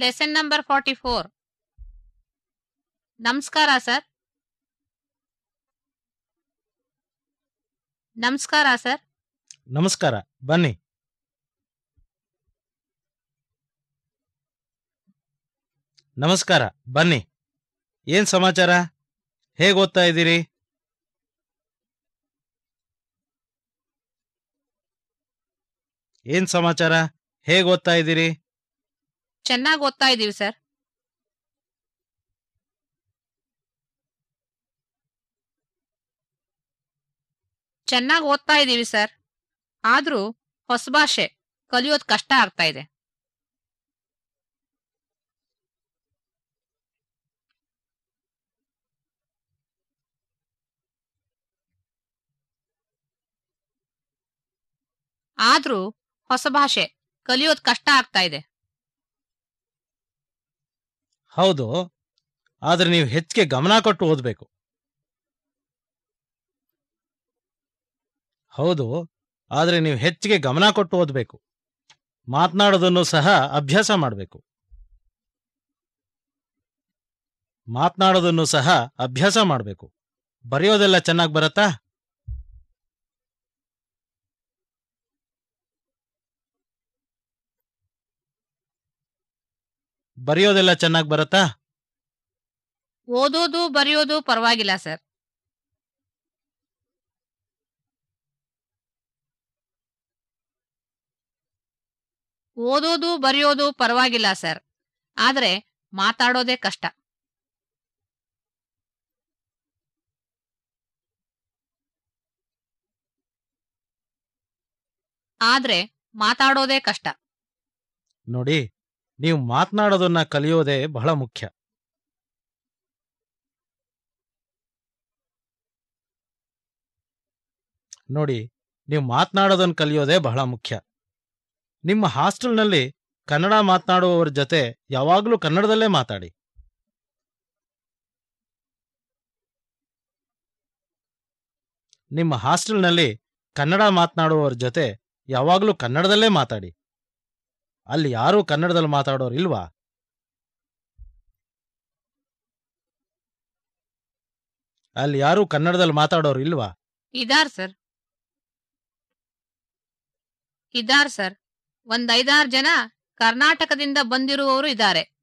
Lesson number forty four ನಮಸ್ಕಾರ sir ನಮಸ್ಕಾರ sir ನಮಸ್ಕಾರ ಬನ್ನಿ ನಮಸ್ಕಾರ ಬನ್ನಿ ಏನ್ ಸಮಾಚಾರ ಹೇಗ್ ಓದ್ತಾ ಇದ್ದೀರಿ ಏನ್ ಸಮಾಚಾರ ಹೇಗ್ ಓದ್ತಾ ಇದ್ದೀರಿ ಚೆನ್ನಾಗಿ ಓದ್ತಾ ಇದೀವಿ, ಸರ್. ಚೆನ್ನಾಗಿ ಓದ್ತಾ ಇದ್ದೀವಿ ಸರ್. ಆದ್ರೂ ಹೊಸ ಭಾಷೆ ಕಲಿಯೋದು ಕಷ್ಟ ಆಗ್ತಾ ಇದೆ. ಆದ್ರೂ ಹೊಸ ಭಾಷೆ ಕಲಿಯೋದು ಕಷ್ಟ ಆಗ್ತಾ ಇದೆ. ಹೌದು. ಆದ್ರೆ ನೀವು ಹೆಚ್ಚಿಗೆ ಗಮನ ಕೊಟ್ಟು ಓದ್ಬೇಕು. ಹೌದು. ಆದ್ರೆ ನೀವು ಹೆಚ್ಚಿಗೆ ಗಮನ ಕೊಟ್ಟು ಓದ್ಬೇಕು. ಮಾತನಾಡೋದನ್ನು ಸಹ ಅಭ್ಯಾಸ ಮಾಡಬೇಕು. ಮಾತನಾಡೋದನ್ನು ಸಹ ಅಭ್ಯಾಸ ಮಾಡಬೇಕು. ಬರೆಯೋದೆಲ್ಲ ಚೆನ್ನಾಗಿ ಬರತ್ತಾ? ಬರೆಯೋದೆಲ್ಲ ಚೆನ್ನಾಗಿ ಬರತ್ತಾ? ಓದೋದು ಬರೆಯೋದು ಪರವಾಗಿಲ್ಲ ಸರ್. ಓದೋದು ಬರೆಯೋದು ಪರವಾಗಿಲ್ಲ ಸರ್. ಆದ್ರೆ ಮಾತಾಡೋದೇ ಕಷ್ಟ. ಆದ್ರೆ ಮಾತಾಡೋದೇ ಕಷ್ಟ. ನೋಡಿ ನೀವು ಮಾತನಾಡೋದನ್ನ ಕಲಿಯೋದೇ ಬಹಳ ಮುಖ್ಯ. ನೋಡಿ, ನೀವು ಮಾತನಾಡೋದನ್ನ ಕಲಿಯೋದೇ ಬಹಳ ಮುಖ್ಯ. ನಿಮ್ಮ ಹಾಸ್ಟೆಲ್ನಲ್ಲಿ ಕನ್ನಡ ಮಾತನಾಡುವವರ ಜೊತೆ ಯಾವಾಗಲೂ ಕನ್ನಡದಲ್ಲೇ ಮಾತಾಡಿ. ನಿಮ್ಮ ಹಾಸ್ಟೆಲ್ನಲ್ಲಿ ಕನ್ನಡ ಮಾತನಾಡುವವರ ಜೊತೆ ಯಾವಾಗಲೂ ಕನ್ನಡದಲ್ಲೇ ಮಾತಾಡಿ. ಅಲ್ಲಿ ಯಾರೂ ಕನ್ನಡದಲ್ಲಿ ಮಾತಾಡೋರು ಇಲ್ವಾ? ಅಲ್ಲಿ ಯಾರೂ ಕನ್ನಡದಲ್ಲಿ ಮಾತಾಡೋರು ಇಲ್ವಾ? ಇದಾರ್ ಸರ್. ಇದಾರ್ ಸರ್. ಒಂದ್ ಐದಾರು ಜನ ಕರ್ನಾಟಕದಿಂದ ಬಂದಿರುವವರು ಇದ್ದಾರೆ.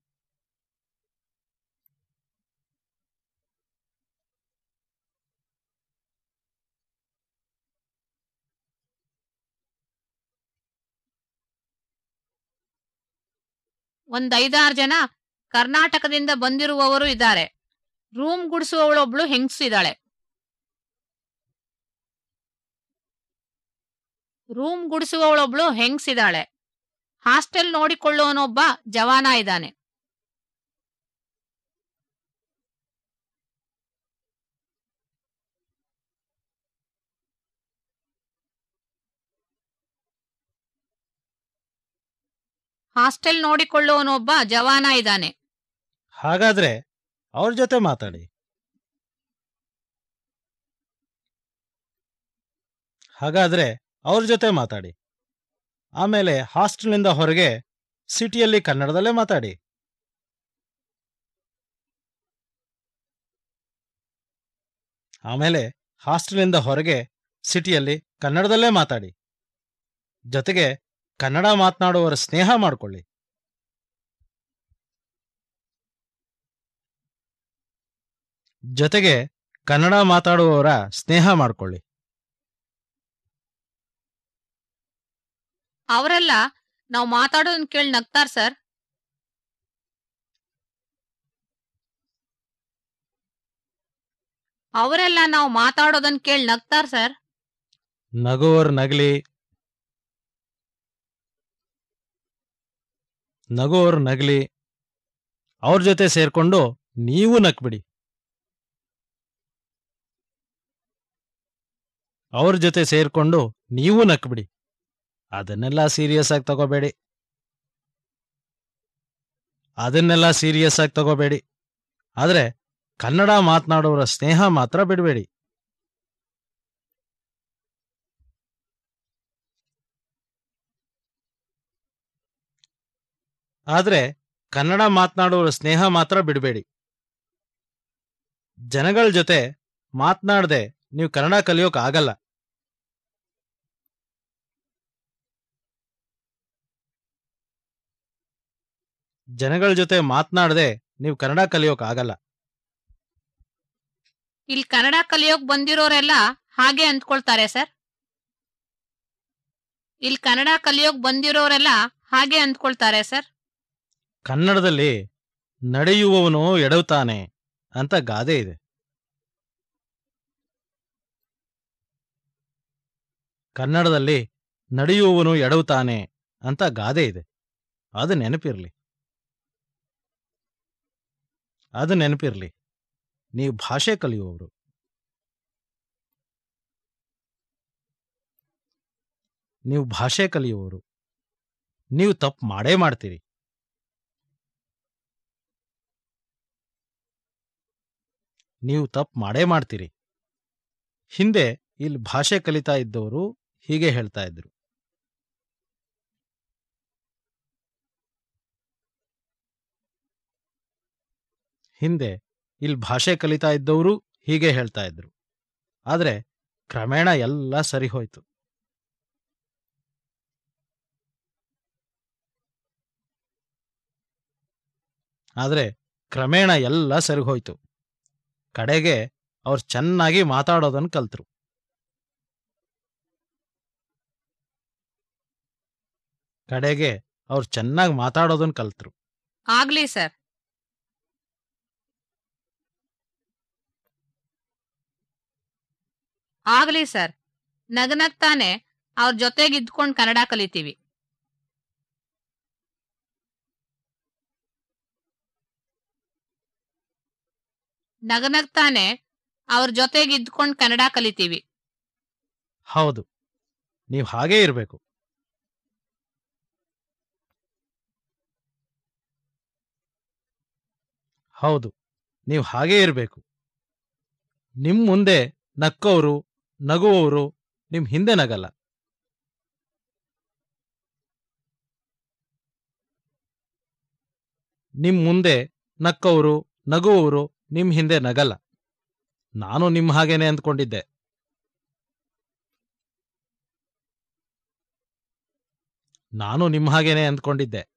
ಒಂದ್ ಐದಾರು ಜನ ಕರ್ನಾಟಕದಿಂದ ಬಂದಿರುವವರು ಇದ್ದಾರೆ. ರೂಮ್ ಗುಡಿಸುವವಳೊಬ್ಳು ಹೆಂಗ್ಸು ಇದ್ದಾಳೆ? ರೂಮ್ ಗುಡಿಸುವವಳೊಬ್ಳು ಹೆಂಗ್ಸಿದಾಳೆ ಹಾಸ್ಟೆಲ್ ನೋಡಿಕೊಳ್ಳೋನೊಬ್ಬ ಜವಾನ ಇದ್ದಾನೆ. ಹಾಸ್ಟೆಲ್ ನೋಡಿಕೊಳ್ಳುವನೊಬ್ಬ ಜವಾನ ಇದ್ದಾನೆ. ಹಾಗಾದ್ರೆ ಅವ್ರ ಜೊತೆ ಮಾತಾಡಿ. ಹಾಗಾದ್ರೆ ಅವ್ರ ಜೊತೆ ಮಾತಾಡಿ. ಆಮೇಲೆ ಹಾಸ್ಟೆಲ್ನಿಂದ ಹೊರಗೆ ಸಿಟಿಯಲ್ಲಿ ಕನ್ನಡದಲ್ಲೇ ಮಾತಾಡಿ. ಆಮೇಲೆ ಹಾಸ್ಟೆಲ್ನಿಂದ ಹೊರಗೆ ಸಿಟಿಯಲ್ಲಿ ಕನ್ನಡದಲ್ಲೇ ಮಾತಾಡಿ. ಜೊತೆಗೆ ಕನ್ನಡ ಮಾತನಾಡುವವರ ಸ್ನೇಹ ಮಾಡಿಕೊಳ್ಳಿ. ಜೊತೆಗೆ ಕನ್ನಡ ಮಾತಾಡುವವರ ಸ್ನೇಹ ಮಾಡಿಕೊಳ್ಳಿ. ಅವರೆಲ್ಲ ನಾವು ಮಾತಾಡೋದನ್ನ ಕೇಳಿ ನಗ್ತಾರ ಸರ್. ಅವರೆಲ್ಲ ನಾವು ಮಾತಾಡೋದನ್ನ ಕೇಳಿ ನಗ್ತಾರ್ ಸರ್. ನಗುವರ್ ನಗಲಿ ನಗುವರ್ ನಗಲಿ, ಅವ್ರ ಜೊತೆ ಸೇರ್ಕೊಂಡು ನೀವು ನಕ್ಬಿಡಿ ಅವ್ರ ಜೊತೆ ಸೇರ್ಕೊಂಡು ನೀವು ನಕ್ಬಿಡಿ ಅದನ್ನೆಲ್ಲ ಸೀರಿಯಸ್ ಆಗಿ ತಗೋಬೇಡಿ. ಅದನ್ನೆಲ್ಲ ಸೀರಿಯಸ್ ಆಗಿ ತಗೋಬೇಡಿ. ಆದ್ರೆ ಕನ್ನಡ ಮಾತನಾಡೋರ ಸ್ನೇಹ ಮಾತ್ರ ಬಿಡಬೇಡಿ. ಆದ್ರೆ ಕನ್ನಡ ಮಾತನಾಡುವ ಸ್ನೇಹ ಮಾತ್ರ ಬಿಡಬೇಡಿ. ಜನಗಳ ಜೊತೆ ಮಾತನಾಡದೆ ನೀವು ಕನ್ನಡ ಕಲಿಯೋಕೆ ಆಗಲ್ಲ. ಜನಗಳ ಜೊತೆ ಮಾತನಾಡದೆ ನೀವು ಕನ್ನಡ ಕಲಿಯೋಕೆ ಆಗಲ್ಲ. ಇಲ್ಲಿ ಕನ್ನಡ ಕಲಿಯೋಕ್ ಬಂದಿರೋರೆಲ್ಲ ಹಾಗೆ ಅಂದ್ಕೊಳ್ತಾರೆ ಸರ್. ಇಲ್ಲಿ ಕನ್ನಡ ಕಲಿಯೋಕ್ ಬಂದಿರೋರೆಲ್ಲ ಹಾಗೆ ಅಂದ್ಕೊಳ್ತಾರೆ ಸರ್. ಕನ್ನಡದಲ್ಲಿ ನಡೆಯುವವನು ಎಡವುತ್ತಾನೆ ಅಂತ ಗಾದೆ ಇದೆ. ಕನ್ನಡದಲ್ಲಿ ನಡೆಯುವವನು ಎಡವುತ್ತಾನೆ ಅಂತ ಗಾದೆ ಇದೆ. ಅದು ನೆನಪಿರ್ಲಿ. ಅದು ನೆನಪಿರ್ಲಿ. ನೀವು ಭಾಷೆ ಕಲಿಯುವವರು. ನೀವು ಭಾಷೆ ಕಲಿಯುವವರು. ನೀವು ತಪ್ಪು ಮಾಡೇ ಮಾಡ್ತೀರಿ. ನೀವು ತಪ್ಪು ಮಾಡೇ ಮಾಡ್ತೀರಿ. ಹಿಂದೆ ಇಲ್ಲಿ ಭಾಷೆ ಕಲಿತಾ ಇದ್ದವರು ಹೀಗೆ ಹೇಳ್ತಾ ಇದ್ರು. ಹಿಂದೆ ಇಲ್ಲಿ ಭಾಷೆ ಕಲಿತಾ ಇದ್ದವರು ಹೀಗೆ ಹೇಳ್ತಾ ಇದ್ರು. ಆದ್ರೆ ಕ್ರಮೇಣ ಎಲ್ಲ ಸರಿ ಹೋಯ್ತು. ಆದ್ರೆ ಕ್ರಮೇಣ ಎಲ್ಲ ಸರಿ ಹೋಯ್ತು. ಕಡೆಗೆ ಅವ್ರು ಚೆನ್ನಾಗಿ ಮಾತಾಡೋದನ್ನು ಕಲ್ತರು. ಕಡೆಗೆ ಅವ್ರು ಚೆನ್ನಾಗಿ ಮಾತಾಡೋದನ್ನು ಕಲ್ತರು. ಆಗ್ಲಿ ಸರ್. ಆಗ್ಲಿ ಸರ್. ನಗನಗ್ತಾನೆ ಅವ್ರ ಜೊತೆಗಿದ್ಕೊಂಡ್ ಕನ್ನಡ ಕಲಿತೀವಿ. ನಗನಗ್ತಾನೆ ಅವ್ರ ಜೊತೆಗಿದ್ಕೊಂಡ್ ಕನ್ನಡ ಕಲಿತೀವಿ. ಹೌದು. ನೀವು ಹಾಗೆ ಇರಬೇಕು. ಹೌದು. ನೀವು ಹಾಗೆ ಇರಬೇಕು. ನಿಮ್ ಮುಂದೆ ನಕ್ಕೋರು, ನಗುವವರು ನಿಮ್ ಹಿಂದೆ ನಗಲ್ಲ. ನಿಮ್ ಮುಂದೆ ನಕ್ಕವರು ನಗುವವರು ನಿಮ್ ಹಿಂದೆ ನಗಲ್ಲ. ನಾನು ನಿಮ್ ಹಾಗೇನೆ ಅಂದ್ಕೊಂಡಿದ್ದೆ. ನಾನು ನಿಮ್ ಹಾಗೇನೆ ಅಂದ್ಕೊಂಡಿದ್ದೆ.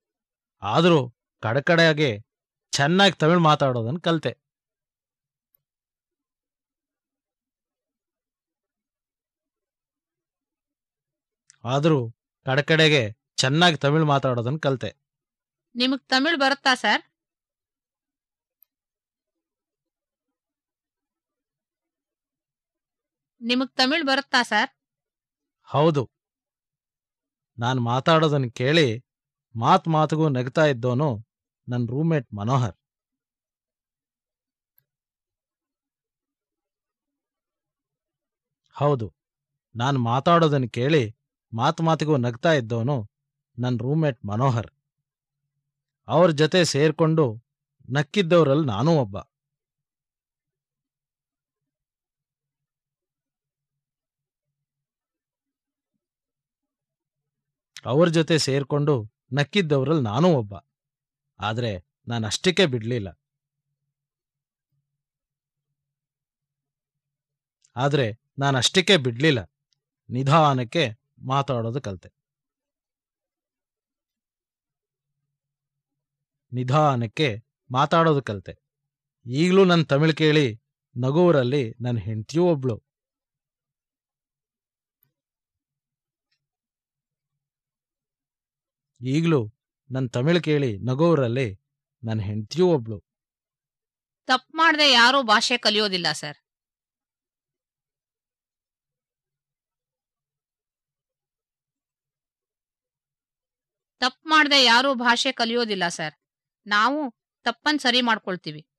ಆದರೂ ಕಡಕಡೆಯಾಗೆ ಚೆನ್ನಾಗಿ ತಮಿಳು ಮಾತಾಡೋದನ್ನ ಕಲ್ತೆ. ಆದರೂ ಕಡಕಡೆಗೆ ಚೆನ್ನಾಗಿ ತಮಿಳು ಮಾತಾಡೋದನ್ನ ಕಲ್ತೆ. ನಿಮಗ್ ತಮಿಳ್ ಬರುತ್ತಾ, ಸರ್? ನಿಮಗ್ ತಮಿಳ್ ಬರುತ್ತಾ, ಸರ್? ಹೌದು. ನಾನು ಮಾತಾಡೋದನ್ನ ಕೇಳಿ ಮಾತ್ ಮಾತುಗೂ ನಗ್ತಾ ಇದ್ದೋನು ನನ್ನ ರೂಮ್ಮೇಟ್ ಮನೋಹರ್. ಹೌದು. ನಾನು ಮಾತಾಡೋದನ್ನ ಕೇಳಿ ಮಾತ್ ಮಾತಿಗೂ ನಗ್ತಾ ಇದ್ದವನು ನನ್ನ ರೂಮ್ಮೇಟ್ ಮನೋಹರ್. ಅವ್ರ ಜೊತೆ ಸೇರ್ಕೊಂಡು ನಕ್ಕಿದ್ದವರಲ್ಲಿ ನಾನೂ ಒಬ್ಬ. ಅವ್ರ ಜೊತೆ ಸೇರ್ಕೊಂಡು ನಕ್ಕಿದ್ದವರಲ್ಲಿ ನಾನೂ ಒಬ್ಬ. ಆದ್ರೆ ನಾನು ಅಷ್ಟಕ್ಕೆ ಬಿಡ್ಲಿಲ್ಲ. ಆದ್ರೆ ನಾನು ಅಷ್ಟಕ್ಕೆ ಬಿಡ್ಲಿಲ್ಲ. ನಿಧಾನಕ್ಕೆ ಮಾತಾಡೋದು ಕಲ್ತೆ. ನಿಧಾನಕ್ಕೆ ಮಾತಾಡೋದು ಕಲ್ತೆ. ಈಗಲೂ ನನ್ನ ತಮಿಳ್ ಕೇಳಿ ನಗುವರಲ್ಲಿ ನನ್ನ ಹೆಂಡತಿಯೂ ಒಬ್ಳು. ಈಗಲೂ ನನ್ನ ತಮಿಳ್ ಕೇಳಿ ನಗೋರಲ್ಲಿ ನನ್ನ ಹೆಂಡತಿಯೂ ಒಬ್ಳು. ತಪ್ಪು ಮಾಡದೆ ಯಾರೂ ಭಾಷೆ ಕಲಿಯೋದಿಲ್ಲ, ಸರ್. ತಪ್ಪು ಮಾಡದೆ ಯಾರೂ ಭಾಷೆ ಕಲಿಯೋದಿಲ್ಲ, ಸರ್. ನಾವು ತಪ್ಪನ್ ಸರಿ ಮಾಡ್ಕೊಳ್ತೀವಿ.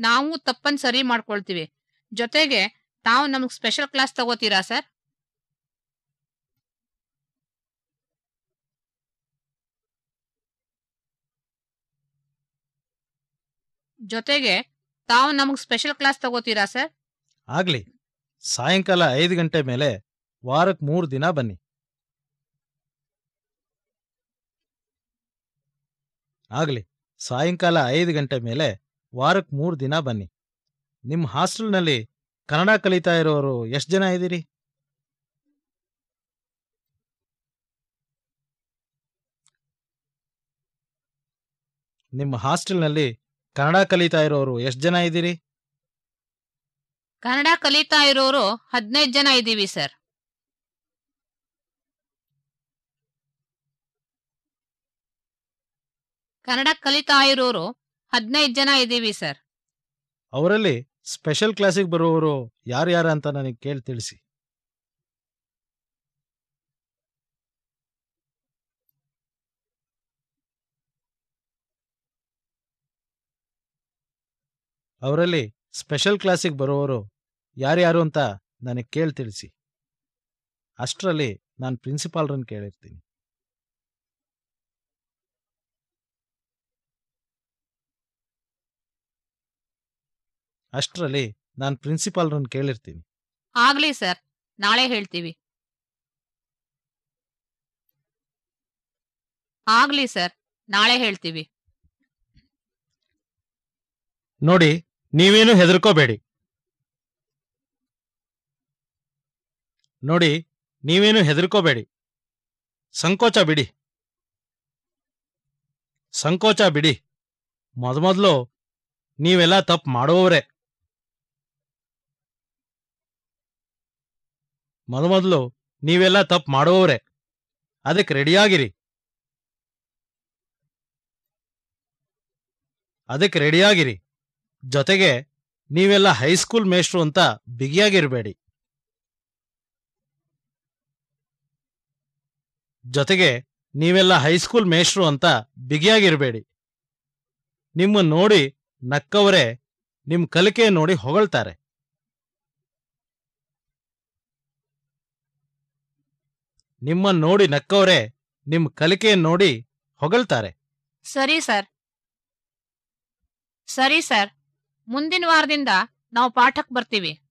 ನಾವು ತಪ್ಪನ್ ಸರಿ ಮಾಡ್ಕೊಳ್ತೀವಿ. ಜೊತೆಗೆ ತಾವು ನಮಗ್ ಸ್ಪೆಷಲ್ ಕ್ಲಾಸ್ ತಗೋತೀರಾ ಸರ್ ಜೊತೆಗೆ ತಾವು ನಮಗೆ ಸ್ಪೆಷಲ್ ಕ್ಲಾಸ್ ತಗೋತೀರಾ ಸರ್ ಆಗ್ಲಿ. ಸಾಯಂಕಾಲ ಐದು ಗಂಟೆ ಮೇಲೆ ವಾರಕ್ಕೆ ಮೂರು ದಿನ ಬನ್ನಿ. ಆಗ್ಲಿ. ಸಾಯಂಕಾಲ ಐದು ಗಂಟೆ ಮೇಲೆ ವಾರಕ್ಕೆ ಮೂರು ದಿನ ಬನ್ನಿ. ನಿಮ್ಮ ಹಾಸ್ಟೆಲ್ನಲ್ಲಿ ಕನ್ನಡ ಕಲಿತಾ ಇರೋರು ಎಷ್ಟು ಜನ ಇದ್ದೀರಿ? ನಿಮ್ಮ ಹಾಸ್ಟೆಲ್ನಲ್ಲಿ ಕನ್ನಡ ಕಲಿತಾ ಇರೋರು ಎಷ್ಟು ಜನ ಇದ್ದೀರಿ? ಕನ್ನಡ ಕಲಿತಾ ಇರೋರು ಹದಿನೈದು ಜನ ಇದ್ದೀವಿ ಸರ್. ಕನ್ನಡ ಕಲಿತಾ ಇರೋರು ಹದಿನೈದು ಜನ ಇದ್ದೀವಿ, ಸರ್. ಅವರಲ್ಲಿ ಸ್ಪೆಷಲ್ ಕ್ಲಾಸಿಗೆ ಬರುವವರು ಯಾರ್ಯಾರ ಅಂತ ನನಗೆ ಕೇಳಿ ತಿಳಿಸಿ. ಅವರಲ್ಲಿ ಸ್ಪೆಷಲ್ ಕ್ಲಾಸಿಗೆ ಬರುವವರು ಯಾರ್ಯಾರು ಅಂತ ನನಗೆ ಕೇಳಿ ತಿಳಿಸಿ. ಅಷ್ಟರಲ್ಲಿ ನಾನು ಪ್ರಿನ್ಸಿಪಾಲ್ರನ್ನು ಕೇಳಿರ್ತೀನಿ. ಅಷ್ಟರಲ್ಲಿ ನಾನು ಪ್ರಿನ್ಸಿಪಾಲ್ರನ್ನ ಕೇಳಿರ್ತೀನಿ. ಆಗ್ಲಿ ಸರ್ ನಾಳೆ ಹೇಳ್ತೀವಿ. ಆಗ್ಲಿ ಸರ್ ನಾಳೆ ಹೇಳ್ತೀವಿ. ನೋಡಿ ನೀವೇನು ಹೆದರ್ಕೋಬೇಡಿ. ನೋಡಿ ನೀವೇನು ಹೆದರ್ಕೋಬೇಡಿ. ಸಂಕೋಚ ಬಿಡಿ. ಸಂಕೋಚ ಬಿಡಿ. ಮೊದಮೊದಲು ನೀವೆಲ್ಲ ತಪ್ಪು ಮಾಡುವವರೇ. ಮೊದಮೊದಲು ನೀವೆಲ್ಲ ತಪ್ಪು ಮಾಡುವವರೇ. ಅದಕ್ಕೆ ರೆಡಿಯಾಗಿರಿ. ಅದಕ್ಕೆ ರೆಡಿಯಾಗಿರಿ. ಜೊತೆಗೆ ನೀವೆಲ್ಲ ಹೈಸ್ಕೂಲ್ ಮೇಷ್ಟ್ರು ಅಂತ ಬಿಗಿಯಾಗಿರಬೇಡಿ. ಜೊತೆಗೆ ನೀವೆಲ್ಲ ಹೈಸ್ಕೂಲ್ ಮೇಷ್ಟ್ರು ಅಂತ ಬಿಗಿಯಾಗಿರಬೇಡಿ. ನಿಮ್ಮ ನೋಡಿ ನಕ್ಕವರೇ ನಿಮ್ ಕಲಿಕೆ ನೋಡಿ ಹೊಗಳ್ತಾರೆ. ನಿಮ್ಮ ನೋಡಿ ನಕ್ಕವರೇ, ನಿಮ್ ಕಲಿಕೆ ನೋಡಿ ಹೊಗಳ್ತಾರೆ. ಸರಿ ಸರ್. ಸರಿ ಸರ್. ಮುಂದಿನ ವಾರದಿಂದ ನಾವು ಪಾಠಕ್ ಬರ್ತೀವಿ.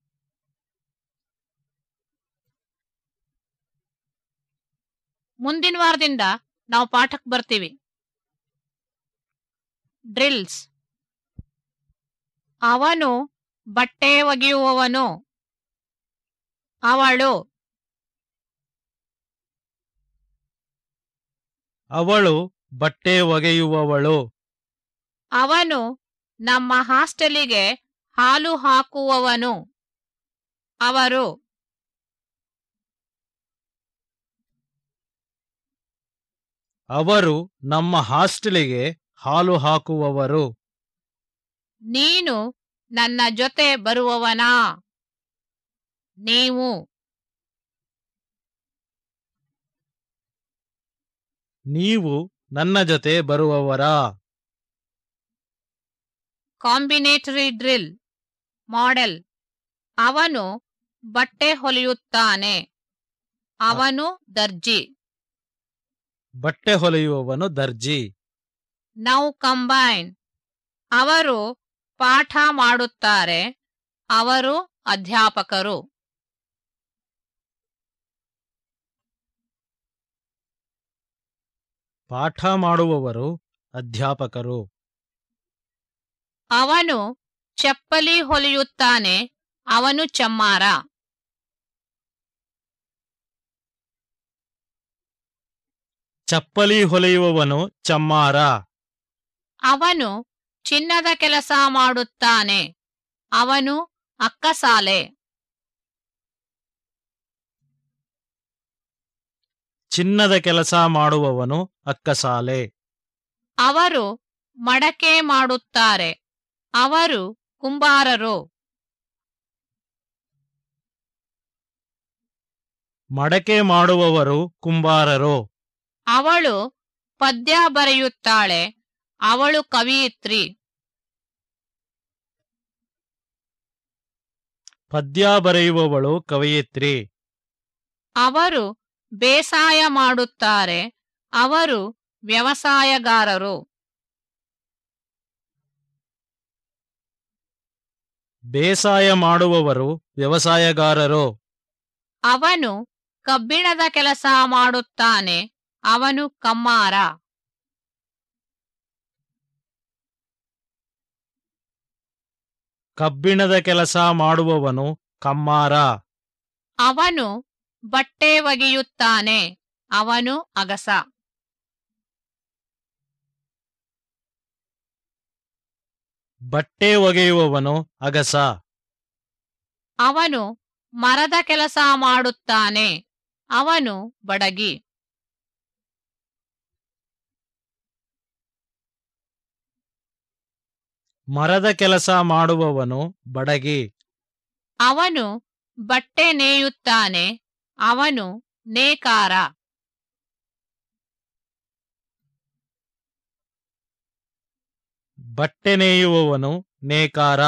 ಮುಂದಿನ ವಾರದಿಂದ ನಾವು ಪಾಠಕ್ ಬರ್ತೀವಿ. ಡ್ರಿಲ್ಸ್. ಅವನು ಬಟ್ಟೆ ಒಗೆಯುವವನು. ಅವಳು ಅವಳು ಬಟ್ಟೆ ಒಗೆಯುವವಳು. ಅವನು ನಮ್ಮ ಹಾಸ್ಟೆಲಿಗೆ ಹಾಲು ಹಾಕುವವನು. ಅವರು ಅವರು ನಮ್ಮ ಹಾಸ್ಟೆಲಿಗೆ ಹಾಲು ಹಾಕುವವರು. ನೀನು ನನ್ನ ಜೊತೆ ಬರುವವನಾ? ನೀವು ನೀವು ನನ್ನ ಜೊತೆ ಬರುವವರಾ ಕಾಂಬಿನೇಟರಿ ಡ್ರಿಲ್ ಮಾಡೆಲ್. ಅವನು ಬಟ್ಟೆ ಹೊಲಿಯುತ್ತಾನೆ. ಅವನು ದರ್ಜಿ. ಬಟ್ಟೆ ಹೊಲಿಯುವವನು ದರ್ಜಿ. Now combine. ಅವರು ಪಾಠ ಮಾಡುತ್ತಾರೆ. ಅವರು ಅಧ್ಯಾಪಕರು. ಪಾಠ ಮಾಡುವವರು ಅಧ್ಯಾಪಕರು. ಅವನು ಚಪ್ಪಲಿ ಹೊಲಿಯುತ್ತಾನೆ ಅವನು ಚಮ್ಮಾರ. ಚಪ್ಪಲಿ ಹೊಲೆಯುವವನು ಚಮ್ಮಾರ. ಅವನು ಚಿನ್ನದ ಕೆಲಸ ಮಾಡುತ್ತಾನೆ ಅವನು ಅಕ್ಕಸಾಲೆ. ಚಿನ್ನದ ಕೆಲಸ ಮಾಡುವವನು ಅಕ್ಕಸಾಲೆ. ಅವರು ಮಡಕೆ ಮಾಡುತ್ತಾರೆ. ಅವರು ಕುಂಬಾರರು. ಮಡಕೆ ಮಾಡುವವರು ಕುಂಬಾರರು. ಅವಳು ಪದ್ಯ ಬರೆಯುತ್ತಾಳೆ. ಅವಳು ಕವಿಯಿತ್ರಿ. ಪದ್ಯ ಬರೆಯುವವಳು ಕವಿಯಿತ್ರಿ. ಅವರು ಬೇಸಾಯ ಮಾಡುತ್ತಾರೆ ಅವರು ವ್ಯವಸಾಯಗಾರರು. ಬೇಸಾಯ ಮಾಡುವವರು ವ್ಯವಸಾಯಗಾರರು. ಅವನು ಕಬ್ಬಿಣದ ಕೆಲಸ ಮಾಡುತ್ತಾನೆ ಅವನು ಕಮ್ಮಾರ. ಕಬ್ಬಿಣದ ಕೆಲಸ ಮಾಡುವವನು ಕಮ್ಮಾರ. ಅವನು ಬಟ್ಟೆ ಒಗೆಯುತ್ತಾನೆ. ಅವನು ಅಗಸ. ಬಟ್ಟೆ ಒಗೆಯುವವನು ಅಗಸ. ಅವನು ಮರದ ಕೆಲಸ ಮಾಡುತ್ತಾನೆ. ಅವನು ಬಡಗಿ. ಮರದ ಕೆಲಸ ಮಾಡುವವನು ಬಡಗಿ. ಅವನು ಬಟ್ಟೆ ನೇಯುತ್ತಾನೆ. ಅವನು ನೇಕಾರ. ಬಟ್ಟೆ ನೇಯುವವನು ನೇಕಾರ.